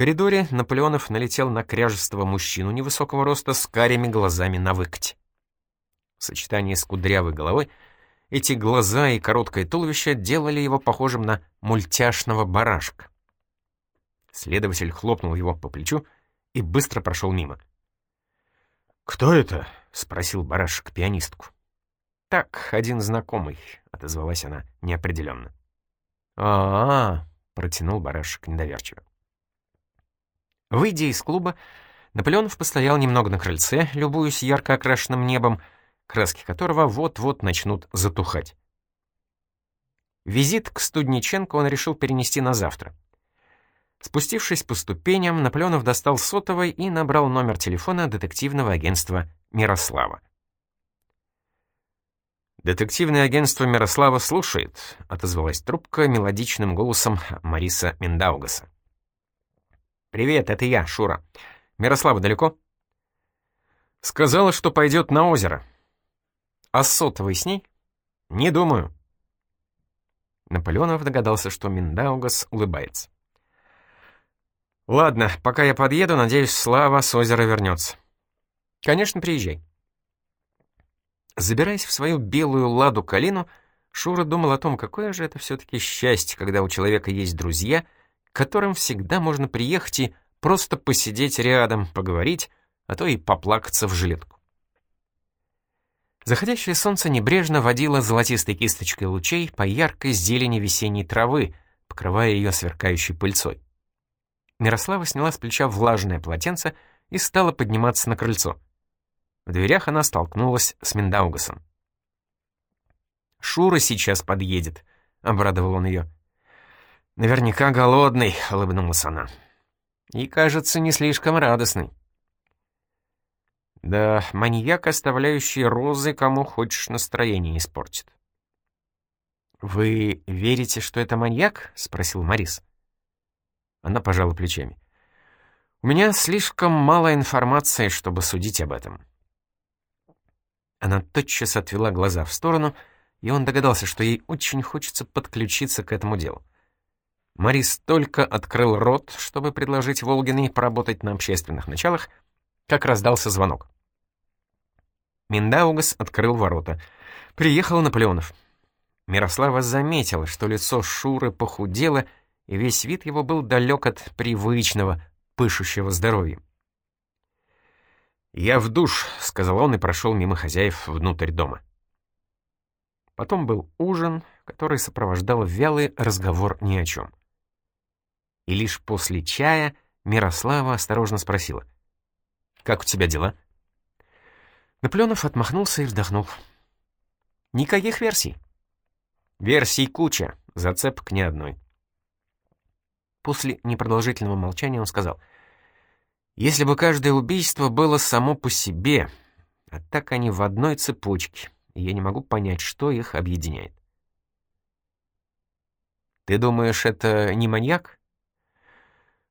коридоре Наполеонов налетел на кряжестого мужчину невысокого роста с карими глазами на выкате. В сочетании с кудрявой головой эти глаза и короткое туловище делали его похожим на мультяшного барашка. Следователь хлопнул его по плечу и быстро прошел мимо. «Кто это?» — спросил барашек пианистку. «Так, один знакомый», — отозвалась она неопределенно. «А-а-а», — протянул барашек недоверчиво. Выйдя из клуба, Наполеонов постоял немного на крыльце, любуясь ярко окрашенным небом, краски которого вот-вот начнут затухать. Визит к Студниченко он решил перенести на завтра. Спустившись по ступеням, Наполеонов достал сотовый и набрал номер телефона детективного агентства «Мирослава». «Детективное агентство Мирослава слушает», — отозвалась трубка мелодичным голосом Мариса Миндаугаса. «Привет, это я, Шура. Мирослава далеко?» «Сказала, что пойдет на озеро». «А сотовый с ней?» «Не думаю». Наполеонов догадался, что Миндаугас улыбается. «Ладно, пока я подъеду, надеюсь, Слава с озера вернется». «Конечно, приезжай». Забираясь в свою белую ладу калину, Шура думал о том, какое же это все-таки счастье, когда у человека есть друзья, к которым всегда можно приехать и просто посидеть рядом, поговорить, а то и поплакаться в жилетку. Заходящее солнце небрежно водило золотистой кисточкой лучей по яркой зелени весенней травы, покрывая ее сверкающей пыльцой. Мирослава сняла с плеча влажное полотенце и стала подниматься на крыльцо. В дверях она столкнулась с Миндаугасом. «Шура сейчас подъедет», — обрадовал он ее. «Наверняка голодный», — улыбнулась она. «И, кажется, не слишком радостный». «Да, маньяк, оставляющий розы, кому хочешь настроение испортит». «Вы верите, что это маньяк?» — спросил Марис. Она пожала плечами. «У меня слишком мало информации, чтобы судить об этом». Она тотчас отвела глаза в сторону, и он догадался, что ей очень хочется подключиться к этому делу. Марис только открыл рот, чтобы предложить Волгиной поработать на общественных началах, как раздался звонок. Миндаугас открыл ворота. Приехал Наполеонов. Мирослава заметила, что лицо Шуры похудело, и весь вид его был далек от привычного, пышущего здоровьем. «Я в душ», — сказал он и прошел мимо хозяев внутрь дома. Потом был ужин, который сопровождал вялый разговор ни о чем. И лишь после чая Мирослава осторожно спросила. «Как у тебя дела?» Наполеонов отмахнулся и вздохнул. «Никаких версий». «Версий куча, зацепок ни одной». После непродолжительного молчания он сказал — если бы каждое убийство было само по себе, а так они в одной цепочке, и я не могу понять, что их объединяет. Ты думаешь, это не маньяк?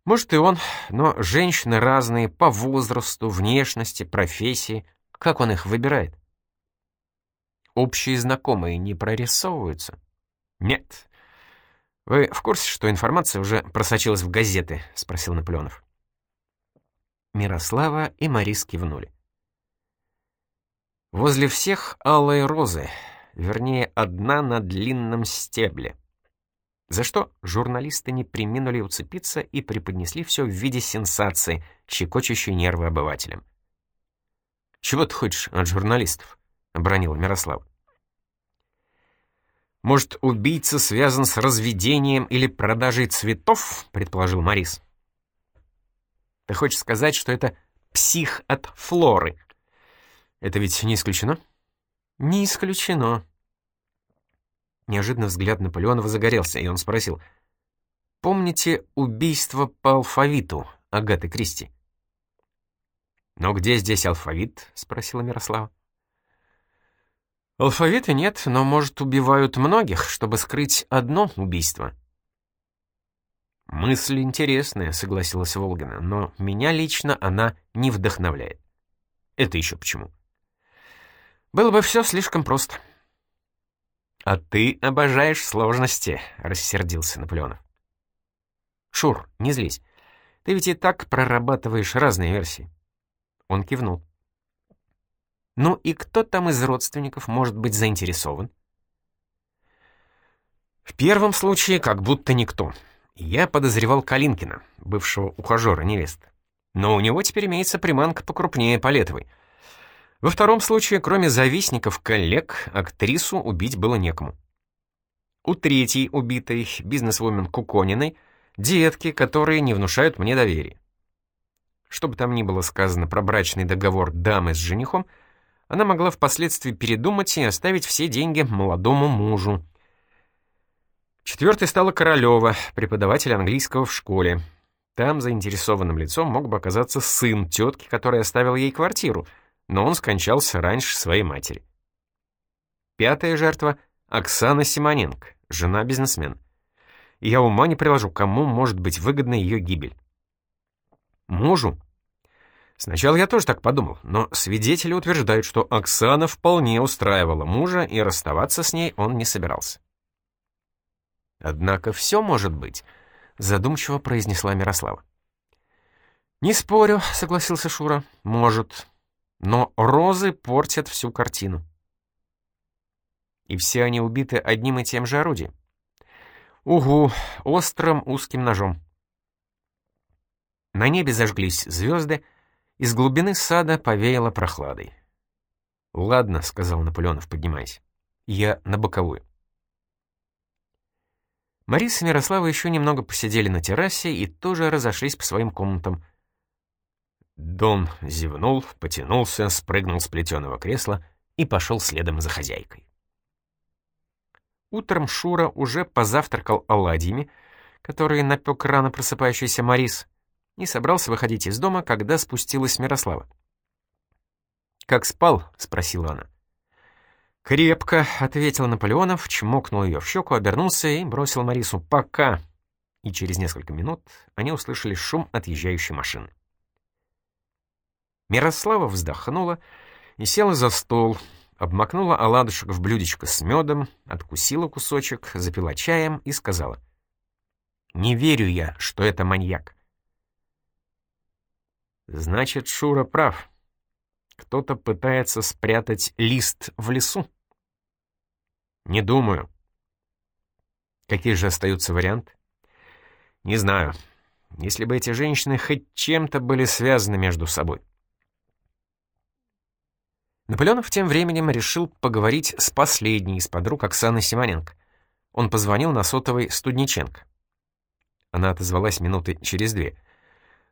Может и он, но женщины разные по возрасту, внешности, профессии. Как он их выбирает? Общие знакомые не прорисовываются? Нет. Вы в курсе, что информация уже просочилась в газеты? Спросил Наполеонов. Мирослава и Марис кивнули. Возле всех алые розы, вернее, одна на длинном стебле. За что журналисты не приминули уцепиться и преподнесли все в виде сенсации, щекочущей нервы обывателям. «Чего ты хочешь от журналистов?» — обронил Мирослав. «Может, убийца связан с разведением или продажей цветов?» — предположил Марис. Ты хочешь сказать, что это псих от Флоры? Это ведь не исключено? Не исключено. Неожиданно взгляд Наполеонова загорелся, и он спросил. «Помните убийство по алфавиту Агаты Кристи?» «Но где здесь алфавит?» — спросила Мирослава. «Алфавита нет, но, может, убивают многих, чтобы скрыть одно убийство». «Мысль интересная», — согласилась Волгина, «но меня лично она не вдохновляет». «Это еще почему?» «Было бы все слишком просто». «А ты обожаешь сложности», — рассердился Наполеонов. «Шур, не злись. Ты ведь и так прорабатываешь разные версии». Он кивнул. «Ну и кто там из родственников может быть заинтересован?» В первом случае как будто никто. Я подозревал Калинкина, бывшего ухажера невесты. Но у него теперь имеется приманка покрупнее Палетовой. Во втором случае, кроме завистников коллег, актрису убить было некому. У третьей убитой, бизнесвумен Кукониной, детки, которые не внушают мне доверия. Что бы там ни было сказано про брачный договор дамы с женихом, она могла впоследствии передумать и оставить все деньги молодому мужу. Четвертой стала Королева, преподаватель английского в школе. Там заинтересованным лицом мог бы оказаться сын тетки, который оставил ей квартиру, но он скончался раньше своей матери. Пятая жертва — Оксана Симоненко, жена бизнесмена. Я ума не приложу, кому может быть выгодна ее гибель. Мужу? Сначала я тоже так подумал, но свидетели утверждают, что Оксана вполне устраивала мужа, и расставаться с ней он не собирался. «Однако все может быть», — задумчиво произнесла Мирослава. «Не спорю», — согласился Шура. «Может. Но розы портят всю картину». «И все они убиты одним и тем же орудием?» «Угу, острым узким ножом». На небе зажглись звезды, из глубины сада повеяло прохладой. «Ладно», — сказал Наполеонов, поднимаясь, — «я на боковую». Марис и Мирослава еще немного посидели на террасе и тоже разошлись по своим комнатам. Дон зевнул, потянулся, спрыгнул с плетеного кресла и пошел следом за хозяйкой. Утром Шура уже позавтракал оладьями, которые напек рано просыпающийся Марис, и собрался выходить из дома, когда спустилась Мирослава. «Как спал?» — спросила она. «Крепко», — ответил Наполеонов, чмокнул ее в щеку, обернулся и бросил Марису «пока». И через несколько минут они услышали шум отъезжающей машины. Мирослава вздохнула и села за стол, обмакнула оладушек в блюдечко с медом, откусила кусочек, запила чаем и сказала. «Не верю я, что это маньяк». «Значит, Шура прав. Кто-то пытается спрятать лист в лесу». Не думаю. Какие же остаются варианты? Не знаю. Если бы эти женщины хоть чем-то были связаны между собой. Наполеонов тем временем решил поговорить с последней из подруг Оксаны Симоненко. Он позвонил на сотовой Студниченко. Она отозвалась минуты через две.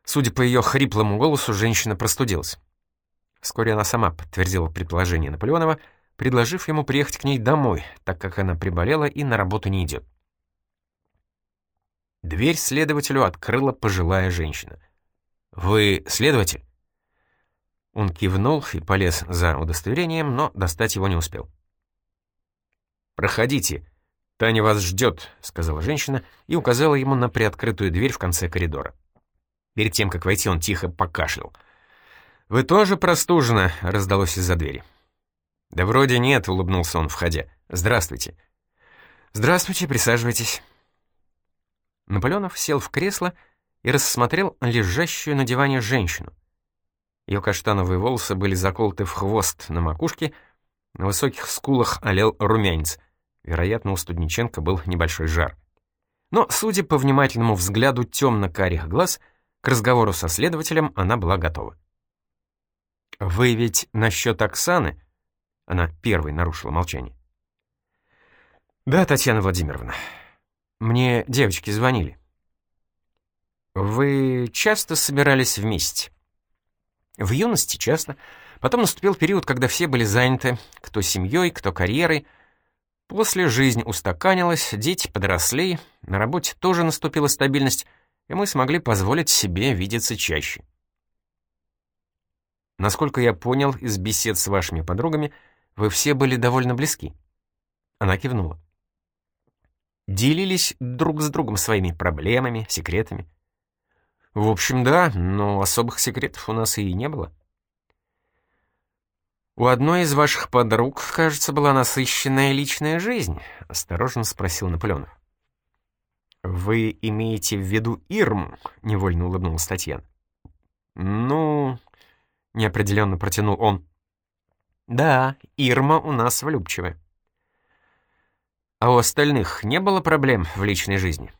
Судя по ее хриплому голосу, женщина простудилась. Вскоре она сама подтвердила предположение Наполеонова — предложив ему приехать к ней домой, так как она приболела и на работу не идет. Дверь следователю открыла пожилая женщина. «Вы следователь?» Он кивнул и полез за удостоверением, но достать его не успел. «Проходите, Таня вас ждет», — сказала женщина и указала ему на приоткрытую дверь в конце коридора. Перед тем, как войти, он тихо покашлял. «Вы тоже простужены?» — раздалось из-за двери. «Да вроде нет», — улыбнулся он, входя. «Здравствуйте». «Здравствуйте, присаживайтесь». Наполеонов сел в кресло и рассмотрел лежащую на диване женщину. Ее каштановые волосы были заколоты в хвост на макушке, на высоких скулах олел румянец. Вероятно, у Студниченко был небольшой жар. Но, судя по внимательному взгляду темно-карих глаз, к разговору со следователем она была готова. «Вы ведь насчет Оксаны?» Она первой нарушила молчание. «Да, Татьяна Владимировна. Мне девочки звонили. Вы часто собирались вместе?» «В юности часто. Потом наступил период, когда все были заняты, кто семьей, кто карьерой. После жизнь устаканилась, дети подросли, на работе тоже наступила стабильность, и мы смогли позволить себе видеться чаще. Насколько я понял из бесед с вашими подругами, вы все были довольно близки». Она кивнула. Делились друг с другом своими проблемами, секретами. В общем, да, но особых секретов у нас и не было. «У одной из ваших подруг, кажется, была насыщенная личная жизнь», — осторожно спросил Наполеонов. «Вы имеете в виду Ирму?» — невольно улыбнулась Татьяна. «Ну...» — неопределенно протянул он. «Да, Ирма у нас влюбчивая». «А у остальных не было проблем в личной жизни?»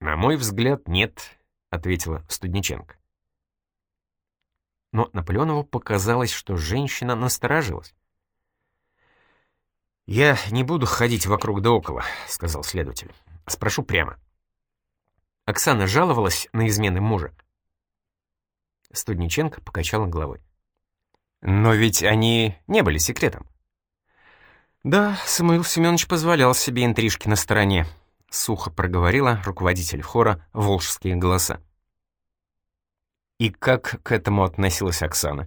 «На мой взгляд, нет», — ответила Студниченко. Но Наполеонову показалось, что женщина насторожилась. «Я не буду ходить вокруг да около», — сказал следователь. «Спрошу прямо. Оксана жаловалась на измены мужа?» Студниченко покачала головой. «Но ведь они не были секретом». «Да, Самуил Семенович позволял себе интрижки на стороне», — сухо проговорила руководитель хора «Волжские голоса». И как к этому относилась Оксана?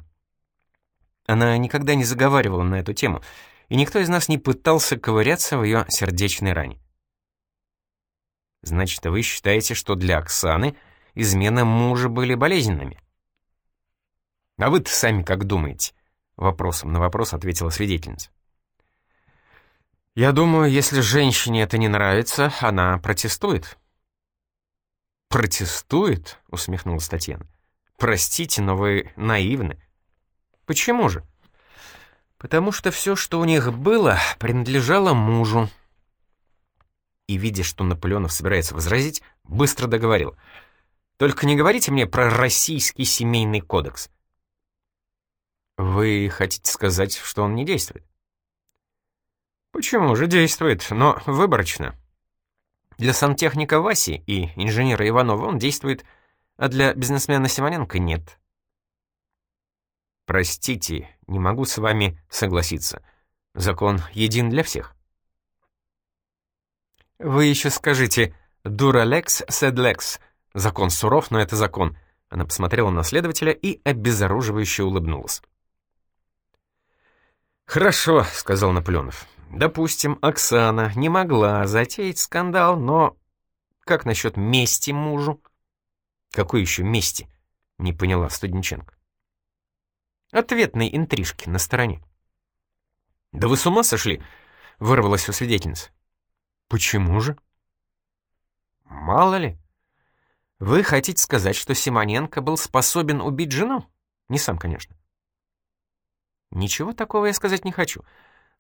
Она никогда не заговаривала на эту тему, и никто из нас не пытался ковыряться в ее сердечной ране. Значит, вы считаете, что для Оксаны измены мужа были болезненными? А вы-то сами как думаете? Вопросом на вопрос ответила свидетельница. Я думаю, если женщине это не нравится, она протестует. Протестует? Усмехнулась Татьяна. Простите, но вы наивны. Почему же? Потому что все, что у них было, принадлежало мужу. И, видя, что Наполеонов собирается возразить, быстро договорил. «Только не говорите мне про российский семейный кодекс». «Вы хотите сказать, что он не действует?» Почему же действует, но выборочно. Для сантехника Васи и инженера Иванова он действует, а для бизнесмена Симоненко нет. Простите, не могу с вами согласиться. Закон един для всех. Вы еще скажите «дуралекс седлекс». Закон суров, но это закон. Она посмотрела на следователя и обезоруживающе улыбнулась. «Хорошо», — сказал Наполеонов. Допустим, Оксана не могла затеять скандал, но как насчет мести мужу? Какой еще мести? Не поняла Студенченко. Ответной интрижки на стороне. Да вы с ума сошли? Вырвалась у свидетельницы. Почему же? Мало ли. Вы хотите сказать, что Симоненко был способен убить жену? Не сам, конечно. Ничего такого я сказать не хочу.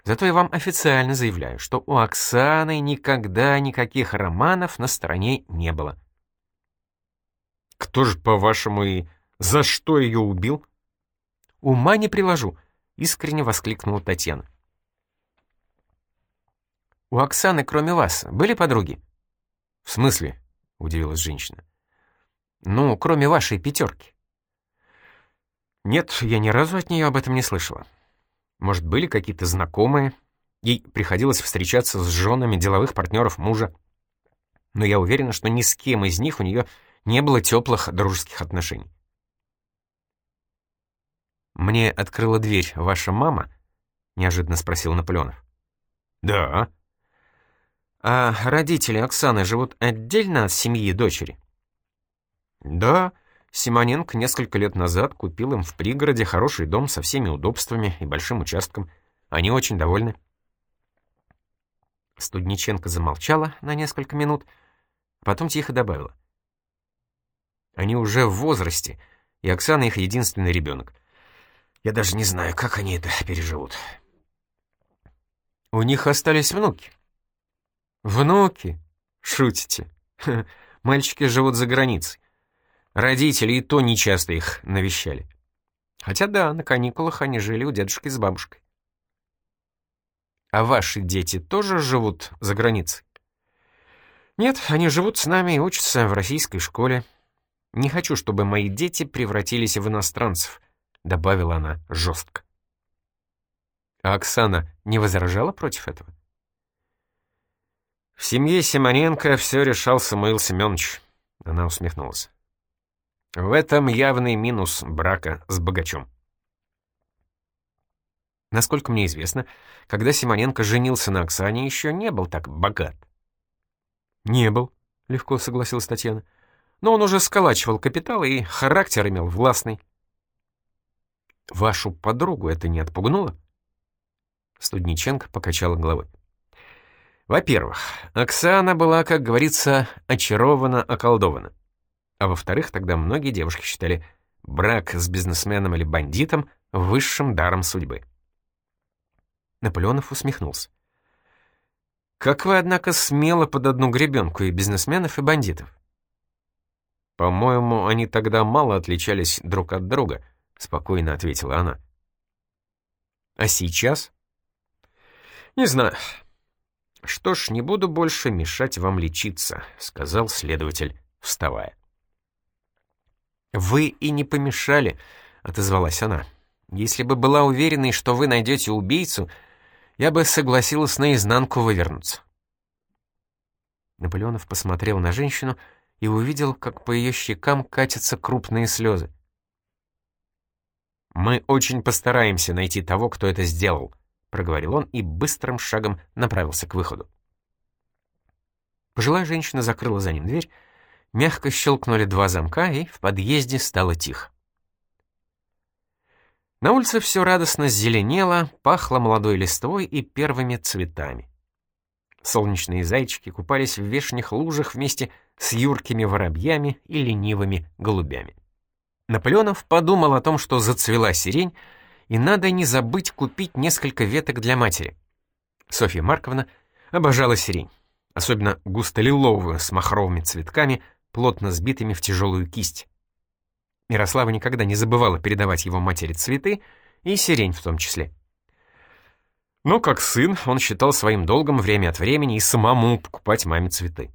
Зато я вам официально заявляю, что у Оксаны никогда никаких романов на стороне не было. Кто же, по-вашему, и за что ее убил? Ума не приложу, искренне воскликнула Татьяна. У Оксаны, кроме вас, были подруги? В смысле? Удивилась женщина. Ну, кроме вашей пятерки. Нет, я ни разу от нее об этом не слышала. Может, были какие-то знакомые? Ей приходилось встречаться с женами деловых партнеров мужа. Но я уверена, что ни с кем из них у нее не было теплых дружеских отношений. «Мне открыла дверь ваша мама?» — неожиданно спросил Наполеонов. «Да». «А родители Оксаны живут отдельно от семьи дочери?» «Да, Симоненко несколько лет назад купил им в пригороде хороший дом со всеми удобствами и большим участком. Они очень довольны. Студниченко замолчала на несколько минут, потом тихо добавила. Они уже в возрасте, и Оксана их единственный ребенок. Я даже не знаю, как они это переживут. У них остались внуки. Внуки? Шутите. Мальчики живут за границей. Родители и то нечасто их навещали. Хотя да, на каникулах они жили у дедушки с бабушкой. А ваши дети тоже живут за границей? Нет, они живут с нами и учатся в российской школе. Не хочу, чтобы мои дети превратились в иностранцев, добавила она жестко. А Оксана не возражала против этого? В семье Симоненко все решал Самуил Семенович. Она усмехнулась. В этом явный минус брака с богачом. Насколько мне известно, когда Симоненко женился на Оксане, еще не был так богат. «Не был», — легко согласилась Татьяна. «Но он уже сколачивал капитал и характер имел властный». «Вашу подругу это не отпугнуло?» Студниченко покачала головой. Во-первых, Оксана была, как говорится, очарована, околдована. А во-вторых, тогда многие девушки считали брак с бизнесменом или бандитом высшим даром судьбы. Наполеонов усмехнулся. «Как вы, однако, смело под одну гребенку и бизнесменов, и бандитов?» «По-моему, они тогда мало отличались друг от друга», — спокойно ответила она. «А сейчас?» «Не знаю. «Что ж, не буду больше мешать вам лечиться», — сказал следователь, вставая. «Вы и не помешали», — отозвалась она. «Если бы была уверенной, что вы найдете убийцу, я бы согласилась наизнанку вывернуться». Наполеонов посмотрел на женщину и увидел, как по ее щекам катятся крупные слезы. «Мы очень постараемся найти того, кто это сделал», проговорил он и быстрым шагом направился к выходу. Пожилая женщина закрыла за ним дверь, мягко щелкнули два замка, и в подъезде стало тихо. На улице все радостно зеленело, пахло молодой листвой и первыми цветами. Солнечные зайчики купались в вешних лужах вместе с юркими воробьями и ленивыми голубями. Наполеонов подумал о том, что зацвела сирень, и надо не забыть купить несколько веток для матери. Софья Марковна обожала сирень, особенно густо-лиловую с махровыми цветками, плотно сбитыми в тяжелую кисть. Мирослава никогда не забывала передавать его матери цветы, и сирень в том числе. Но как сын он считал своим долгом время от времени и самому покупать маме цветы.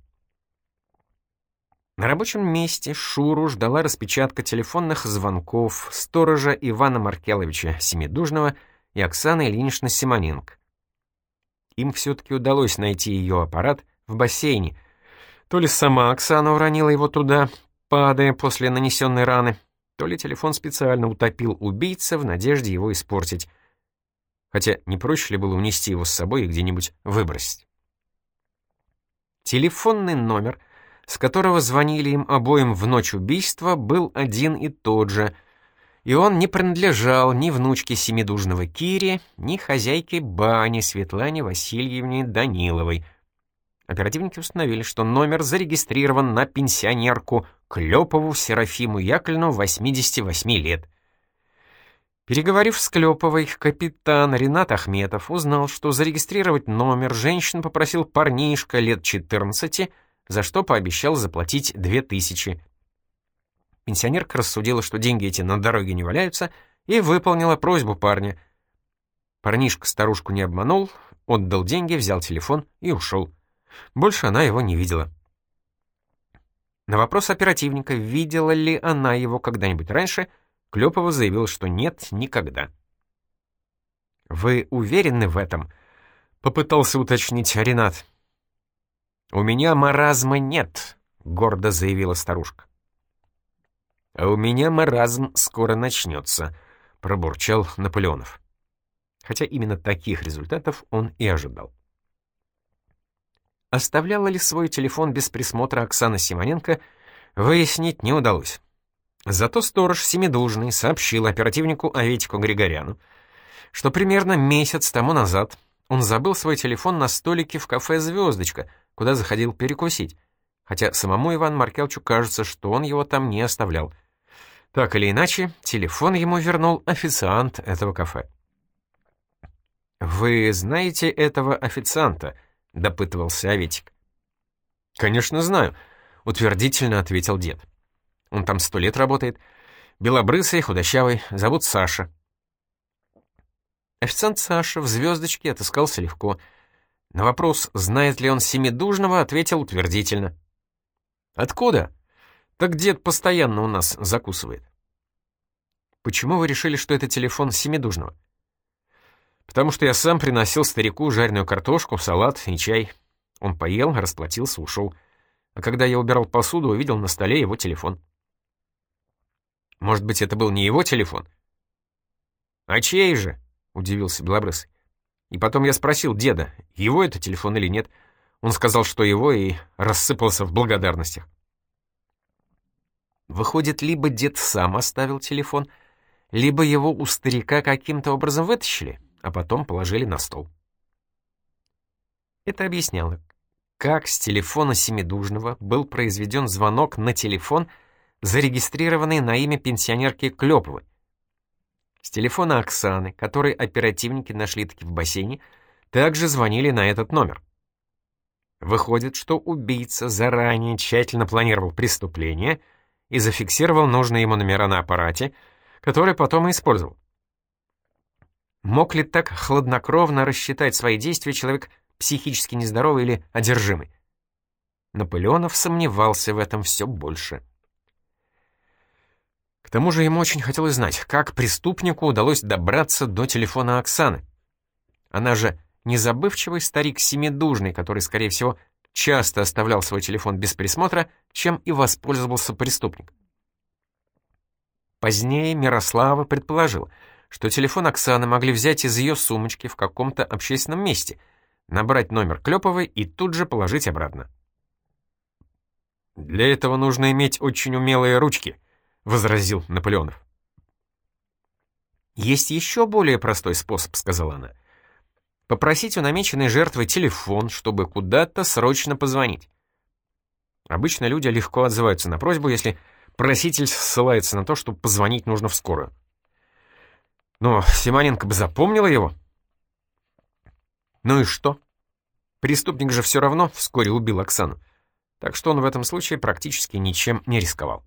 На рабочем месте Шуру ждала распечатка телефонных звонков сторожа Ивана Маркеловича Семидужного и Оксаны Ильиничны Симоненко. Им все-таки удалось найти ее аппарат в бассейне. То ли сама Оксана уронила его туда, падая после нанесенной раны, то ли телефон специально утопил убийца в надежде его испортить. Хотя не проще ли было унести его с собой и где-нибудь выбросить? Телефонный номер — с которого звонили им обоим в ночь убийства, был один и тот же, и он не принадлежал ни внучке семидужного Кире, ни хозяйке бани Светлане Васильевне Даниловой. Оперативники установили, что номер зарегистрирован на пенсионерку Клёпову Серафиму Яковлевну, 88 лет. Переговорив с Клёповой, капитан Ренат Ахметов узнал, что зарегистрировать номер женщин попросил парнишка лет 14 за что пообещал заплатить две тысячи. Пенсионерка рассудила, что деньги эти на дороге не валяются, и выполнила просьбу парня. Парнишка старушку не обманул, отдал деньги, взял телефон и ушел. Больше она его не видела. На вопрос оперативника, видела ли она его когда-нибудь раньше, Клёпова заявила, что нет, никогда. «Вы уверены в этом?» — попытался уточнить Ренат. «У меня маразма нет», — гордо заявила старушка. «А у меня маразм скоро начнется», — пробурчал Наполеонов. Хотя именно таких результатов он и ожидал. Оставляла ли свой телефон без присмотра Оксана Симоненко, выяснить не удалось. Зато сторож Семидужный сообщил оперативнику Аветику Григоряну, что примерно месяц тому назад он забыл свой телефон на столике в кафе «Звездочка», куда заходил перекусить, хотя самому Ивану Маркелчу кажется, что он его там не оставлял. Так или иначе, телефон ему вернул официант этого кафе. «Вы знаете этого официанта?» — допытывался Аветик. «Конечно знаю», — утвердительно ответил дед. «Он там сто лет работает. Белобрысый, худощавый, зовут Саша». Официант Саша в звездочке отыскался легко — на вопрос, знает ли он Семидужного, ответил утвердительно. «Откуда?» «Так дед постоянно у нас закусывает». «Почему вы решили, что это телефон Семидужного?» «Потому что я сам приносил старику жареную картошку, салат и чай. Он поел, расплатился, ушел. А когда я убирал посуду, увидел на столе его телефон». «Может быть, это был не его телефон?» «А чей же?» — удивился Белобрысый. И потом я спросил деда, его это телефон или нет. Он сказал, что его, и рассыпался в благодарностях. Выходит, либо дед сам оставил телефон, либо его у старика каким-то образом вытащили, а потом положили на стол. Это объясняло, как с телефона Семидужного был произведен звонок на телефон, зарегистрированный на имя пенсионерки Клёповой. С телефона Оксаны, который оперативники нашли таки в бассейне, также звонили на этот номер. Выходит, что убийца заранее тщательно планировал преступление и зафиксировал нужные ему номера на аппарате, который потом и использовал. Мог ли так хладнокровно рассчитать свои действия человек психически нездоровый или одержимый? Наполеонов сомневался в этом все больше. К тому же ему очень хотелось знать, как преступнику удалось добраться до телефона Оксаны. Она же незабывчивый старик Семидужный, который, скорее всего, часто оставлял свой телефон без присмотра, чем и воспользовался преступник. Позднее Мирослава предположил, что телефон Оксаны могли взять из ее сумочки в каком-то общественном месте, набрать номер Клёповой и тут же положить обратно. «Для этого нужно иметь очень умелые ручки», — возразил Наполеонов. «Есть еще более простой способ», — сказала она. «Попросить у намеченной жертвы телефон, чтобы куда-то срочно позвонить». Обычно люди легко отзываются на просьбу, если проситель ссылается на то, что позвонить нужно в скорую. Но Симоненко бы запомнила его. Ну и что? Преступник же все равно вскоре убил Оксану, так что он в этом случае практически ничем не рисковал.